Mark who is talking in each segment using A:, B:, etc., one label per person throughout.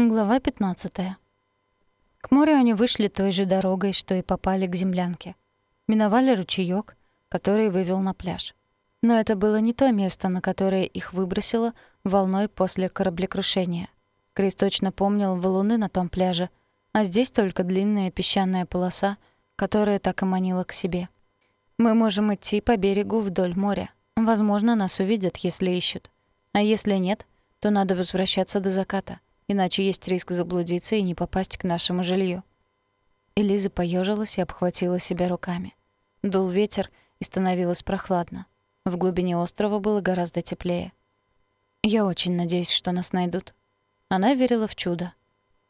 A: Глава 15. К морю они вышли той же дорогой, что и попали к землянке. Миновали ручеёк, который вывел на пляж. Но это было не то место, на которое их выбросило волной после кораблекрушения. Крис точно помнил валуны на том пляже, а здесь только длинная песчаная полоса, которая так и манила к себе. Мы можем идти по берегу вдоль моря. Возможно, нас увидят, если ищут. А если нет, то надо возвращаться до заката иначе есть риск заблудиться и не попасть к нашему жилью. Элиза поежилась и обхватила себя руками. Дул ветер, и становилось прохладно. В глубине острова было гораздо теплее. Я очень надеюсь, что нас найдут. Она верила в чудо.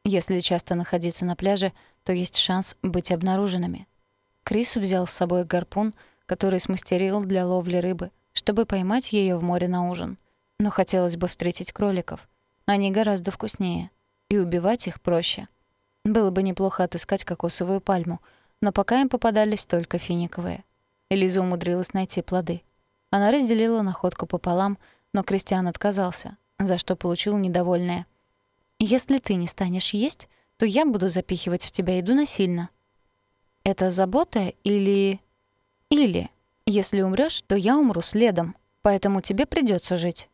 A: Если часто находиться на пляже, то есть шанс быть обнаруженными. Крис взял с собой гарпун, который смастерил для ловли рыбы, чтобы поймать ее в море на ужин. Но хотелось бы встретить кроликов — они гораздо вкуснее, и убивать их проще. Было бы неплохо отыскать кокосовую пальму, но пока им попадались только финиковые. Элиза умудрилась найти плоды. Она разделила находку пополам, но Кристиан отказался, за что получил недовольное. «Если ты не станешь есть, то я буду запихивать в тебя еду насильно». «Это забота или...» «Или, если умрёшь, то я умру следом, поэтому тебе придётся жить».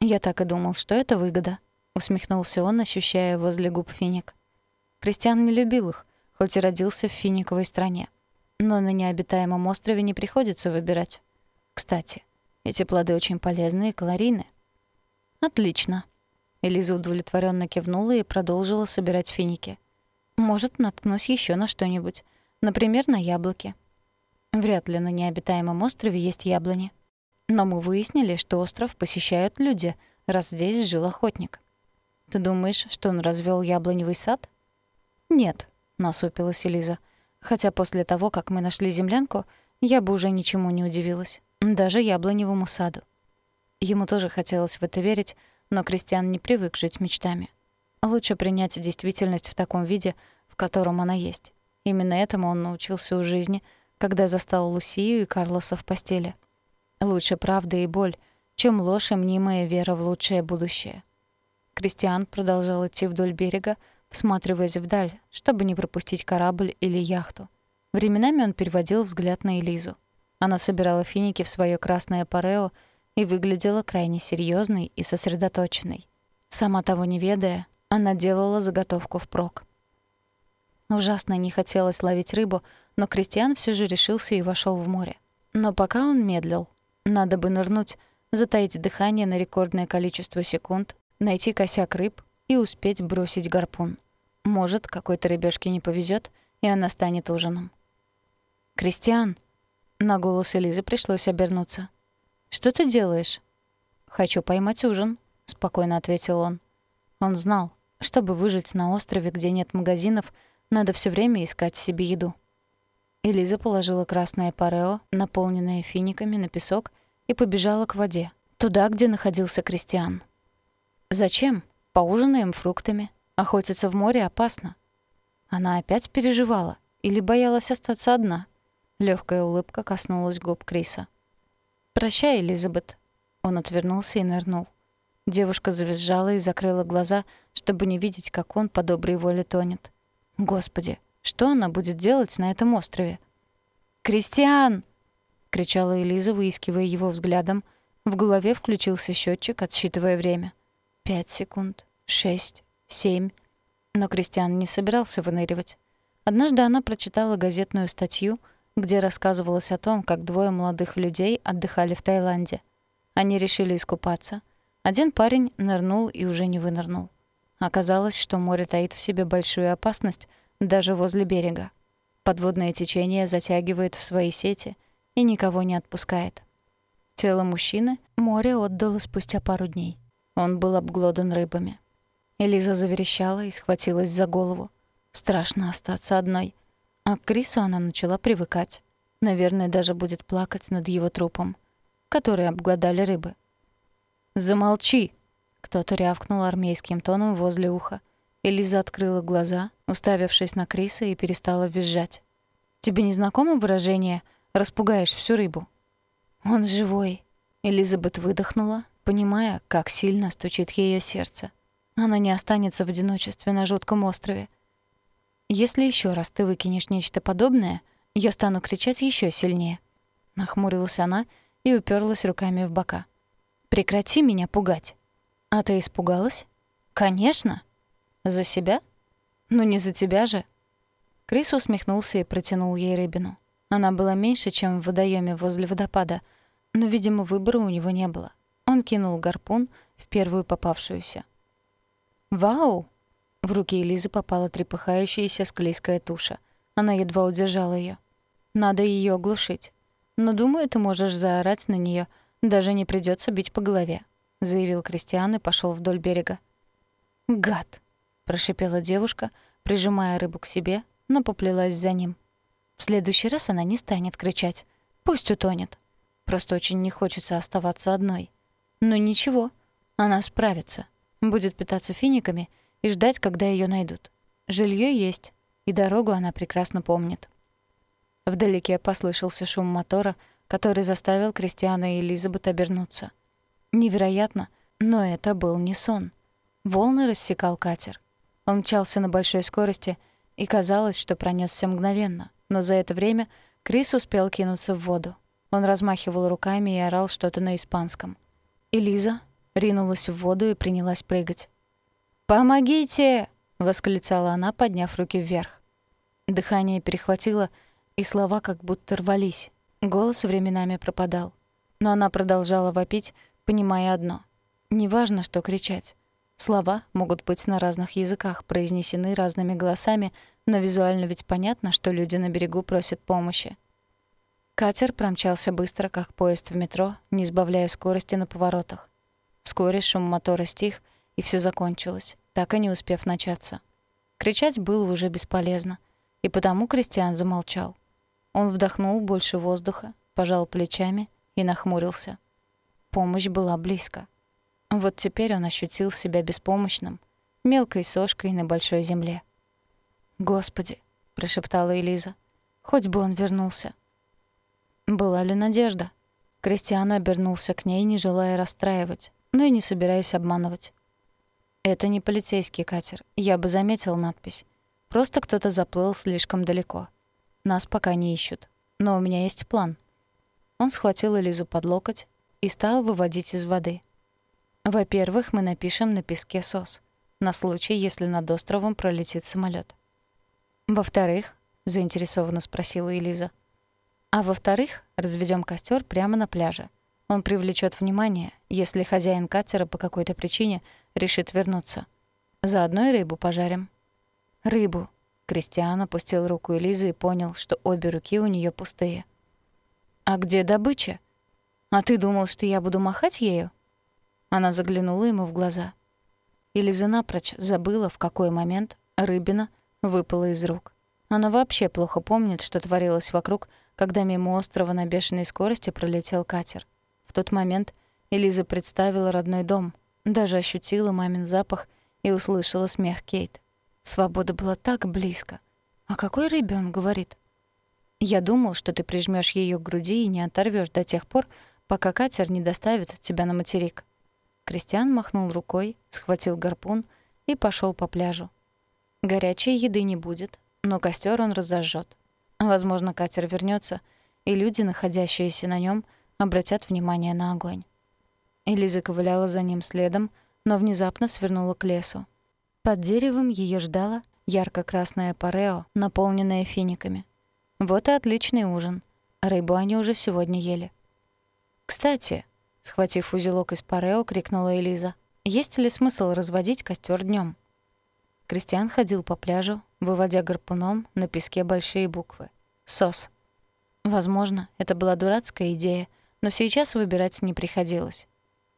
A: «Я так и думал, что это выгода», — усмехнулся он, ощущая возле губ финик. Кристиан не любил их, хоть и родился в финиковой стране. Но на необитаемом острове не приходится выбирать. Кстати, эти плоды очень полезны и калорийны. «Отлично». Элиза удовлетворенно кивнула и продолжила собирать финики. «Может, наткнусь еще на что-нибудь. Например, на яблоки». Вряд ли на необитаемом острове есть яблони. Но мы выяснили, что остров посещают люди, раз здесь жил охотник. Ты думаешь, что он развел яблоневый сад? Нет, насупилась Элиза. Хотя после того, как мы нашли землянку, я бы уже ничему не удивилась. Даже яблоневому саду. Ему тоже хотелось в это верить, но Кристиан не привык жить мечтами. Лучше принять действительность в таком виде, в котором она есть. Именно этому он научился у жизни, когда застал Лусию и Карлоса в постели. Лучше правда и боль, чем ложь и мнимая вера в лучшее будущее. Кристиан продолжал идти вдоль берега, всматриваясь вдаль, чтобы не пропустить корабль или яхту. Временами он переводил взгляд на Элизу. Она собирала финики в своё красное парео и выглядела крайне серьёзной и сосредоточенной. Сама того не ведая, она делала заготовку впрок. Ужасно не хотелось ловить рыбу, но Кристиан всё же решился и вошёл в море. Но пока он медлил, надо бы нырнуть, затаить дыхание на рекордное количество секунд, найти косяк рыб и успеть бросить гарпун. Может, какой-то рыбешке не повезет, и она станет ужином. «Кристиан!» На голос Элизы пришлось обернуться. «Что ты делаешь?» «Хочу поймать ужин», — спокойно ответил он. Он знал, чтобы выжить на острове, где нет магазинов, надо все время искать себе еду. Элиза положила красное парео, наполненное финиками, на песок и побежала к воде, туда, где находился Кристиан. «Зачем? Поужинаем фруктами. Охотиться в море опасно». Она опять переживала или боялась остаться одна. Легкая улыбка коснулась губ Криса. «Прощай, Элизабет». Он отвернулся и нырнул. Девушка завизжала и закрыла глаза, чтобы не видеть, как он по доброй воле тонет. «Господи, что она будет делать на этом острове? «Кристиан!» — кричала Элиза, выискивая его взглядом. В голове включился счетчик, отсчитывая время. Пять секунд, шесть, семь. Но Кристиан не собирался выныривать. Однажды она прочитала газетную статью, где рассказывалось о том, как двое молодых людей отдыхали в Таиланде. Они решили искупаться. Один парень нырнул и уже не вынырнул. Оказалось, что море таит в себе большую опасность — даже возле берега. Подводное течение затягивает в свои сети и никого не отпускает. Тело мужчины море отдало спустя пару дней. Он был обглодан рыбами. Элиза заверещала и схватилась за голову. Страшно остаться одной. А к Крису она начала привыкать. Наверное, даже будет плакать над его трупом, который обглодали рыбы. «Замолчи!» — кто-то рявкнул армейским тоном возле уха. Элиза открыла глаза, уставившись на Криса, и перестала визжать. «Тебе не знакомо выражение «распугаешь всю рыбу»?» «Он живой», — Элизабет выдохнула, понимая, как сильно стучит ее сердце. Она не останется в одиночестве на жутком острове. Если еще раз ты выкинешь нечто подобное, я стану кричать еще сильнее. Нахмурилась она и уперлась руками в бока. Прекрати меня пугать. А ты испугалась? Конечно. За себя? Ну не за тебя же. Крис усмехнулся и протянул ей рыбину. Она была меньше, чем в водоеме возле водопада, но, видимо, выбора у него не было. Он кинул гарпун в первую попавшуюся. «Вау!» В руки Элизы попала трепыхающаяся склизкая туша. Она едва удержала ее. «Надо ее оглушить. Но, думаю, ты можешь заорать на нее, даже не придется бить по голове», — заявил Кристиан и пошел вдоль берега. «Гад!» — прошипела девушка, прижимая рыбу к себе, но поплелась за ним. В следующий раз она не станет кричать. Пусть утонет. Просто очень не хочется оставаться одной. Но ничего, она справится. Будет питаться финиками и ждать, когда ее найдут. Жилье есть, и дорогу она прекрасно помнит. Вдалеке послышался шум мотора, который заставил Кристиана и Элизабет обернуться. Невероятно, но это был не сон. Волны рассекал катер. Он мчался на большой скорости, и казалось, что пронесся мгновенно, но за это время Крис успел кинуться в воду. Он размахивал руками и орал что-то на испанском. Элиза ринулась в воду и принялась прыгать. «Помогите!» — восклицала она, подняв руки вверх. Дыхание перехватило, и слова как будто рвались. Голос временами пропадал. Но она продолжала вопить, понимая одно. Неважно, что кричать. Слова могут быть на разных языках, произнесены разными голосами, но визуально ведь понятно, что люди на берегу просят помощи. Катер промчался быстро, как поезд в метро, не сбавляя скорости на поворотах. Вскоре шум мотора стих, и все закончилось, так и не успев начаться. Кричать было уже бесполезно, и потому Кристиан замолчал. Он вдохнул больше воздуха, пожал плечами и нахмурился. Помощь была близко. Вот теперь он ощутил себя беспомощным, мелкой сошкой на большой земле. «Господи!» — прошептала Элиза. «Хоть бы он вернулся». Была ли надежда? Кристиан обернулся к ней, не желая расстраивать, но и не собираясь обманывать. «Это не полицейский катер. Я бы заметил надпись. Просто кто-то заплыл слишком далеко. Нас пока не ищут. Но у меня есть план». Он схватил Элизу под локоть и стал выводить из воды. «Во-первых, мы напишем на песке СОС, на случай, если над островом пролетит самолет. «Во-вторых», — заинтересованно спросила Элиза, а во-вторых, разведем костер прямо на пляже. Он привлечет внимание, если хозяин катера по какой-то причине решит вернуться. Заодно и рыбу пожарим. Рыбу. Кристиан опустил руку Элизы и понял, что обе руки у нее пустые. А где добыча? А ты думал, что я буду махать ею? Она заглянула ему в глаза. Элиза напрочь забыла, в какой момент рыбина выпала из рук. Она вообще плохо помнит, что творилось вокруг, когда мимо острова на бешеной скорости пролетел катер. В тот момент Элиза представила родной дом, даже ощутила мамин запах и услышала смех Кейт. Свобода была так близко. А какой рыбе говорит? Я думал, что ты прижмешь ее к груди и не оторвешь до тех пор, пока катер не доставит тебя на материк. Кристиан махнул рукой, схватил гарпун и пошел по пляжу. Горячей еды не будет, но костер он разожжет. Возможно, катер вернется, и люди, находящиеся на нем, обратят внимание на огонь. Элиза ковыляла за ним следом, но внезапно свернула к лесу. Под деревом ее ждала ярко-красная парео, наполненная финиками. Вот и отличный ужин. Рыбу они уже сегодня ели. «Кстати», — схватив узелок из парео, крикнула Элиза, «есть ли смысл разводить костер днем? Кристиан ходил по пляжу, выводя гарпуном на песке большие буквы. «СОС». Возможно, это была дурацкая идея, но сейчас выбирать не приходилось.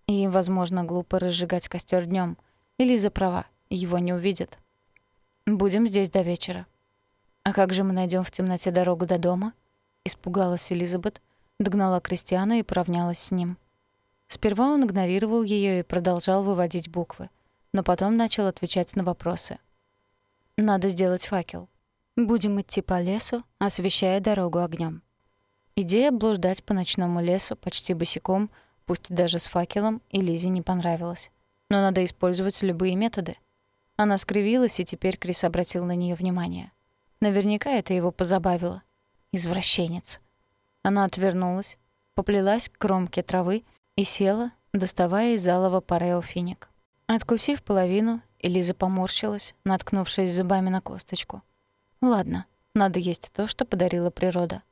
A: И, возможно, глупо разжигать костер днем. Или за права, его не увидят. Будем здесь до вечера. А как же мы найдем в темноте дорогу до дома? Испугалась Элизабет, догнала Кристиана и поравнялась с ним. Сперва он игнорировал ее и продолжал выводить буквы, но потом начал отвечать на вопросы. Надо сделать факел. Будем идти по лесу, освещая дорогу огнем. Идея блуждать по ночному лесу почти босиком, пусть даже с факелом, и Лизе не понравилась. но надо использовать любые методы. Она скривилась, и теперь Крис обратил на нее внимание. Наверняка это его позабавило. Извращенец. Она отвернулась, поплелась к кромке травы и села, доставая из залова парео финик. Откусив половину, Элиза поморщилась, наткнувшись зубами на косточку. Ладно, надо есть то, что подарила природа.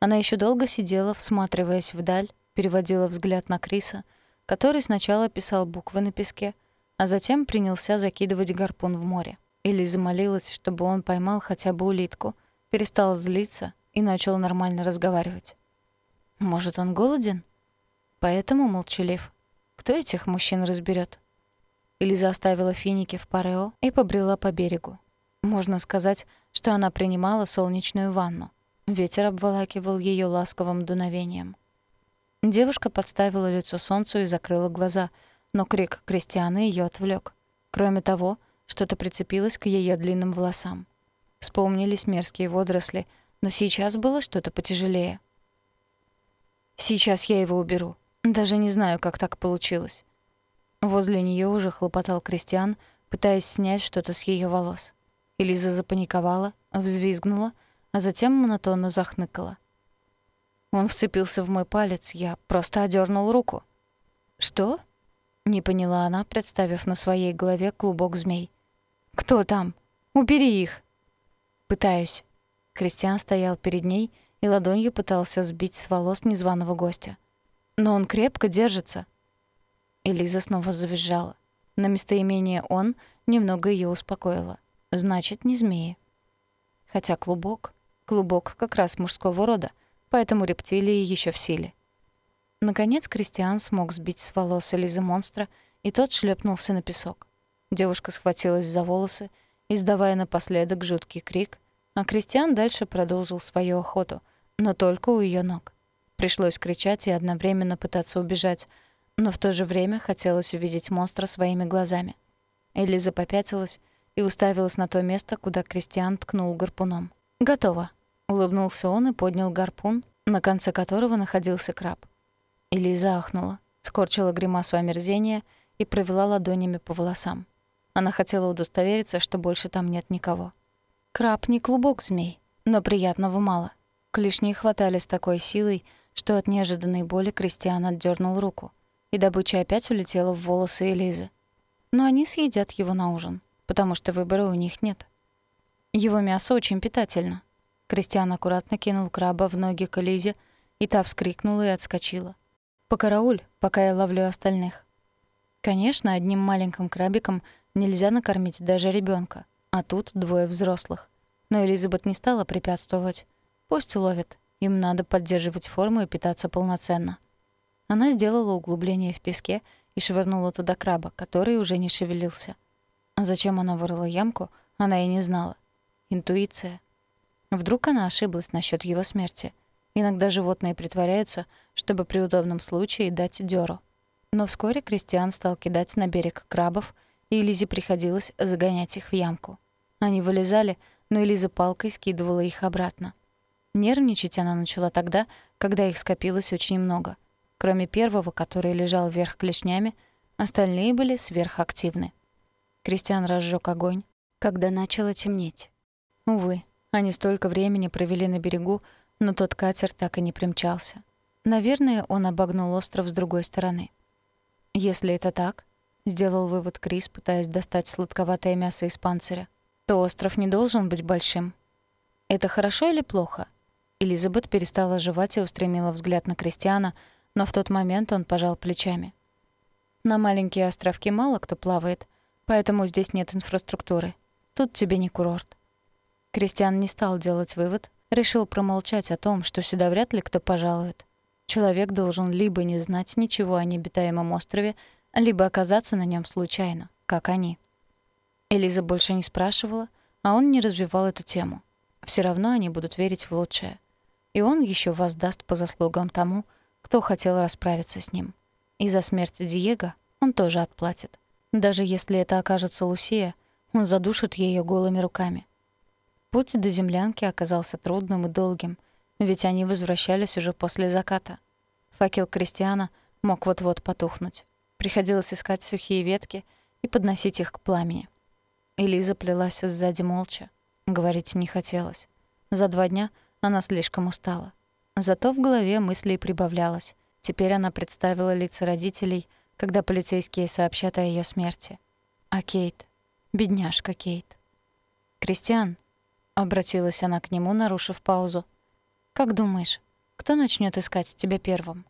A: Она еще долго сидела, всматриваясь вдаль, переводила взгляд на Криса, который сначала писал буквы на песке, а затем принялся закидывать гарпун в море. Элиза молилась, чтобы он поймал хотя бы улитку, перестал злиться и начал нормально разговаривать. Может, он голоден? Поэтому молчалив. Кто этих мужчин разберет? Элиза оставила финики в парео и побрела по берегу. Можно сказать, что она принимала солнечную ванну. Ветер обволакивал ее ласковым дуновением. Девушка подставила лицо солнцу и закрыла глаза, но крик Кристианы ее отвлек. Кроме того, что-то прицепилось к ее длинным волосам. Вспомнились мерзкие водоросли, но сейчас было что-то потяжелее. «Сейчас я его уберу. Даже не знаю, как так получилось». Возле нее уже хлопотал Кристиан, пытаясь снять что-то с ее волос. Элиза запаниковала, взвизгнула, а затем монотонно захныкала. Он вцепился в мой палец, я просто одернул руку. «Что?» — не поняла она, представив на своей голове клубок змей. «Кто там? Убери их!» «Пытаюсь». Кристиан стоял перед ней и ладонью пытался сбить с волос незваного гостя. «Но он крепко держится». Элиза снова завизжала. На местоимение «он» немного ее успокоило. Значит, не змеи. Хотя клубок... Клубок как раз мужского рода, поэтому рептилии еще в силе. Наконец Кристиан смог сбить с волос Элизы монстра, и тот шлепнулся на песок. Девушка схватилась за волосы, издавая напоследок жуткий крик, а Кристиан дальше продолжил свою охоту, но только у ее ног. Пришлось кричать и одновременно пытаться убежать, но в то же время хотелось увидеть монстра своими глазами. Элиза попятилась и уставилась на то место, куда Кристиан ткнул гарпуном. «Готово», — улыбнулся он и поднял гарпун, на конце которого находился краб. Элиза ахнула, скорчила гримасу омерзения и провела ладонями по волосам. Она хотела удостовериться, что больше там нет никого. Краб не клубок змей, но приятного мало. Клешни хватали с такой силой, что от неожиданной боли Кристиан отдернул руку — и добыча опять улетела в волосы Элизы. Но они съедят его на ужин, потому что выбора у них нет. Его мясо очень питательно. Кристиан аккуратно кинул краба в ноги к Элизе, и та вскрикнула и отскочила. «Покарауль, пока я ловлю остальных». Конечно, одним маленьким крабиком нельзя накормить даже ребенка, а тут двое взрослых. Но Элизабет не стала препятствовать. Пусть ловят, им надо поддерживать форму и питаться полноценно. Она сделала углубление в песке и швырнула туда краба, который уже не шевелился. А зачем она вырыла ямку, она и не знала. Интуиция. Вдруг она ошиблась насчет его смерти. Иногда животные притворяются, чтобы при удобном случае дать дёру. Но вскоре Кристиан стал кидать на берег крабов, и Элизе приходилось загонять их в ямку. Они вылезали, но Элиза палкой скидывала их обратно. Нервничать она начала тогда, когда их скопилось очень много. Кроме первого, который лежал вверх клешнями, остальные были сверхактивны. Кристиан разжег огонь, когда начало темнеть. Увы, они столько времени провели на берегу, но тот катер так и не примчался. Наверное, он обогнул остров с другой стороны. Если это так, сделал вывод Крис, пытаясь достать сладковатое мясо из панциря, то остров не должен быть большим. Это хорошо или плохо? Элизабет перестала жевать и устремила взгляд на Кристиана, но в тот момент он пожал плечами. На маленькие островки мало кто плавает, поэтому здесь нет инфраструктуры. Тут тебе не курорт. Кристиан не стал делать вывод, решил промолчать о том, что сюда вряд ли кто пожалует. Человек должен либо не знать ничего о необитаемом острове, либо оказаться на нем случайно, как они. Элиза больше не спрашивала, а он не развивал эту тему. Все равно они будут верить в лучшее. И он еще воздаст по заслугам тому, кто хотел расправиться с ним. И за смерть Диего он тоже отплатит. Даже если это окажется Лусия, он задушит ее голыми руками. Путь до землянки оказался трудным и долгим, ведь они возвращались уже после заката. Факел Кристиана мог вот-вот потухнуть. Приходилось искать сухие ветки и подносить их к пламени. Элиза плелась сзади молча. Говорить не хотелось. За два дня она слишком устала. Зато в голове мыслей прибавлялось. Теперь она представила лица родителей, когда полицейские сообщат о ее смерти. А Кейт? Бедняжка Кейт. «Кристиан», — обратилась она к нему, нарушив паузу, — «как думаешь, кто начнет искать тебя первым?»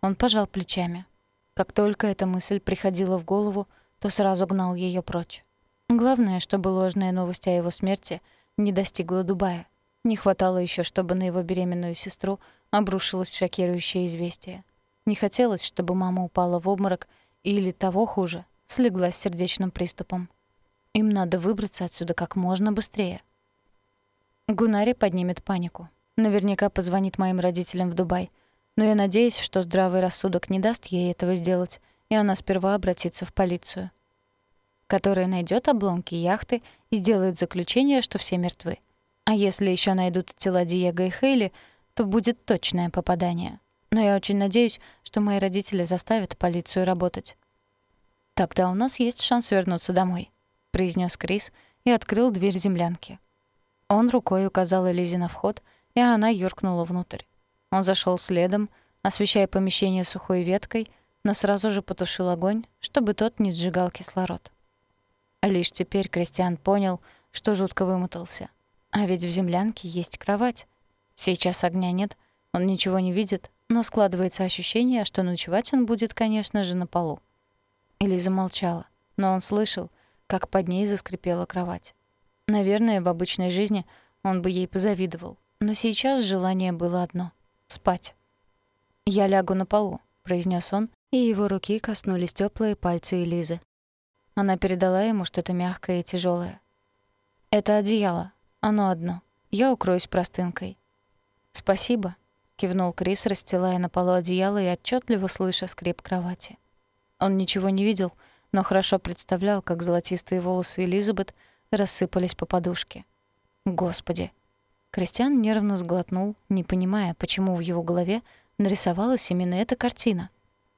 A: Он пожал плечами. Как только эта мысль приходила в голову, то сразу гнал ее прочь. Главное, чтобы ложная новость о его смерти не достигла Дубая. Не хватало еще, чтобы на его беременную сестру обрушилось шокирующее известие. Не хотелось, чтобы мама упала в обморок или, того хуже, слегла с сердечным приступом. Им надо выбраться отсюда как можно быстрее. Гунари поднимет панику. Наверняка позвонит моим родителям в Дубай. Но я надеюсь, что здравый рассудок не даст ей этого сделать, и она сперва обратится в полицию, которая найдет обломки яхты и сделает заключение, что все мертвы. А если еще найдут тела Диего и Хейли, то будет точное попадание. Но я очень надеюсь, что мои родители заставят полицию работать. «Тогда у нас есть шанс вернуться домой», — произнес Крис и открыл дверь землянки. Он рукой указал Элизе на вход, и она юркнула внутрь. Он зашел следом, освещая помещение сухой веткой, но сразу же потушил огонь, чтобы тот не сжигал кислород. Лишь теперь Кристиан понял, что жутко вымотался. А ведь в землянке есть кровать. Сейчас огня нет, он ничего не видит, но складывается ощущение, что ночевать он будет, конечно же, на полу. Элиза молчала, но он слышал, как под ней заскрипела кровать. Наверное, в обычной жизни он бы ей позавидовал, но сейчас желание было одно спать. «Я лягу на полу», — произнес он, и его руки коснулись теплые пальцы Элизы. Она передала ему что-то мягкое и тяжелое. «Это одеяло. Оно одно. Я укроюсь простынкой». «Спасибо», — кивнул Крис, расстилая на полу одеяло и отчетливо слыша скрип кровати. Он ничего не видел, но хорошо представлял, как золотистые волосы Элизабет рассыпались по подушке. «Господи, Кристиан нервно сглотнул, не понимая, почему в его голове нарисовалась именно эта картина.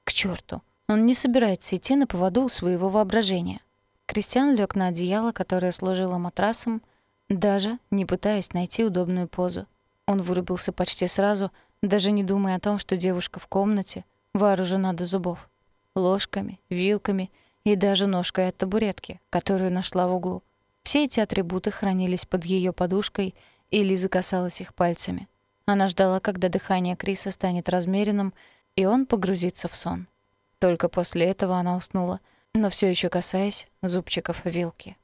A: К черту! Он не собирается идти на поводу своего воображения. Кристиан лег на одеяло, которое служило матрасом, даже не пытаясь найти удобную позу. Он вырубился почти сразу, даже не думая о том, что девушка в комнате вооружена до зубов. Ложками, вилками и даже ножкой от табуретки, которую нашла в углу. Все эти атрибуты хранились под ее подушкой — и Лиза касалась их пальцами. Она ждала, когда дыхание Криса станет размеренным, и он погрузится в сон. Только после этого она уснула, но все еще касаясь зубчиков вилки.